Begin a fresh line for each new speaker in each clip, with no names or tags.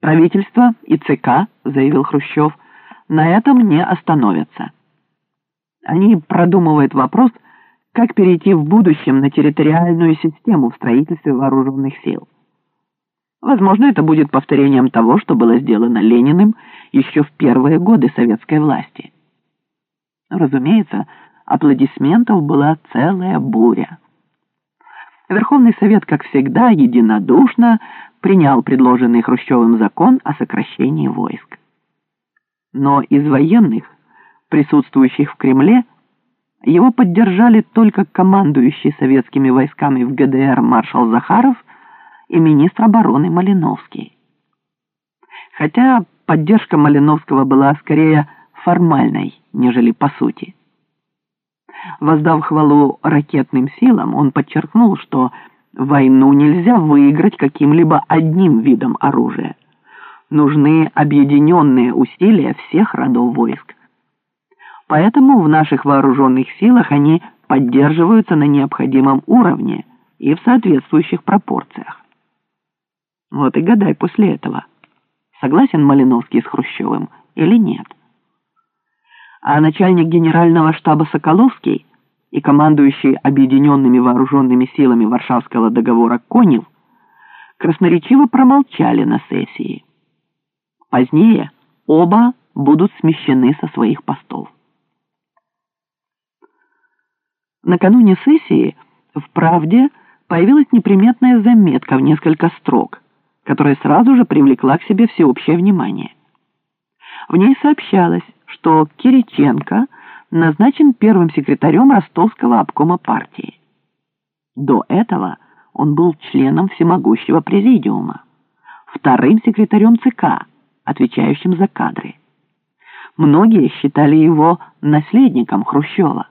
Правительство и ЦК, заявил Хрущев, на этом не остановятся. Они продумывают вопрос, как перейти в будущем на территориальную систему в строительстве вооруженных сил. Возможно, это будет повторением того, что было сделано Лениным еще в первые годы советской власти. Разумеется, аплодисментов была целая буря. Верховный Совет, как всегда, единодушно принял предложенный Хрущевым закон о сокращении войск. Но из военных, присутствующих в Кремле, его поддержали только командующий советскими войсками в ГДР маршал Захаров и министр обороны Малиновский. Хотя поддержка Малиновского была скорее формальной, нежели по сути. Воздав хвалу ракетным силам, он подчеркнул, что войну нельзя выиграть каким-либо одним видом оружия. Нужны объединенные усилия всех родов войск. Поэтому в наших вооруженных силах они поддерживаются на необходимом уровне и в соответствующих пропорциях. Вот и гадай после этого, согласен Малиновский с Хрущевым или нет а начальник генерального штаба Соколовский и командующий объединенными вооруженными силами Варшавского договора Конев красноречиво промолчали на сессии. Позднее оба будут смещены со своих постов. Накануне сессии в «Правде» появилась неприметная заметка в несколько строк, которая сразу же привлекла к себе всеобщее внимание. В ней сообщалось, что Кириченко назначен первым секретарем Ростовского обкома партии. До этого он был членом всемогущего президиума, вторым секретарем ЦК, отвечающим за кадры. Многие считали его наследником Хрущева.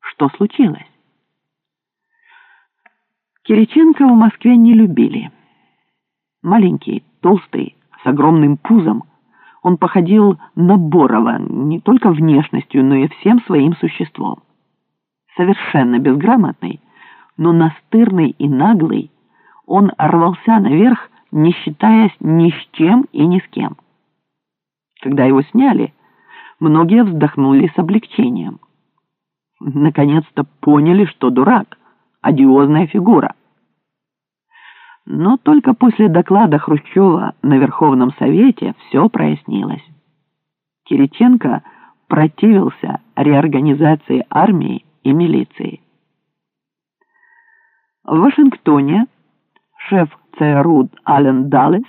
Что случилось? Кириченко в Москве не любили. Маленький, толстый, с огромным пузом – он походил на Борова не только внешностью, но и всем своим существом. Совершенно безграмотный, но настырный и наглый, он рвался наверх, не считаясь ни с чем и ни с кем. Когда его сняли, многие вздохнули с облегчением. Наконец-то поняли, что дурак, одиозная фигура. Но только после доклада Хрущева на Верховном Совете все прояснилось. Кириченко противился реорганизации армии и милиции. В Вашингтоне шеф ЦРУ Ален Даллес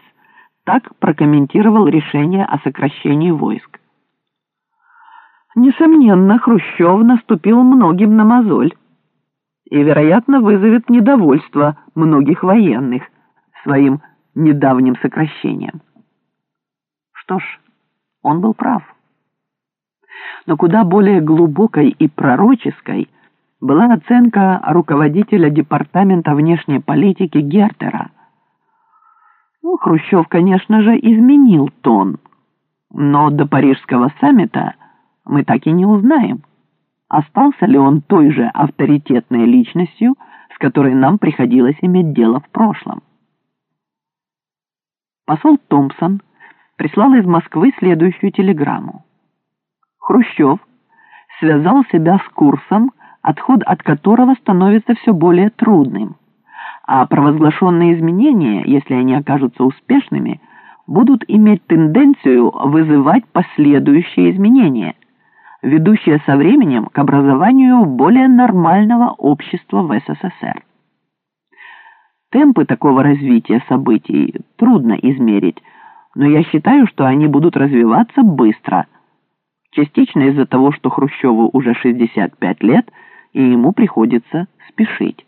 так прокомментировал решение о сокращении войск. Несомненно, Хрущев наступил многим на мозоль и, вероятно, вызовет недовольство многих военных своим недавним сокращением. Что ж, он был прав. Но куда более глубокой и пророческой была оценка руководителя Департамента внешней политики Гертера. Ну, Хрущев, конечно же, изменил тон, но до Парижского саммита мы так и не узнаем, остался ли он той же авторитетной личностью, с которой нам приходилось иметь дело в прошлом. Посол Томпсон прислал из Москвы следующую телеграмму. Хрущев связал себя с курсом, отход от которого становится все более трудным, а провозглашенные изменения, если они окажутся успешными, будут иметь тенденцию вызывать последующие изменения – ведущая со временем к образованию более нормального общества в СССР. Темпы такого развития событий трудно измерить, но я считаю, что они будут развиваться быстро, частично из-за того, что Хрущеву уже 65 лет, и ему приходится спешить.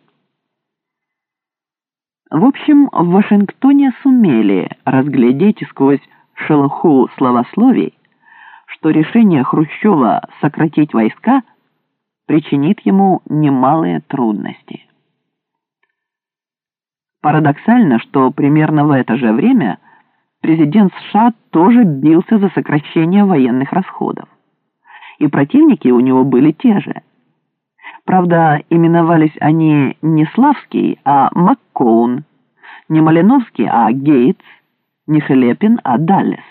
В общем, в Вашингтоне сумели разглядеть сквозь шелуху словословий что решение Хрущева сократить войска причинит ему немалые трудности. Парадоксально, что примерно в это же время президент США тоже бился за сокращение военных расходов. И противники у него были те же. Правда, именовались они не Славский, а Маккоун, не Малиновский, а Гейтс, Не Хлепин, а Даллес.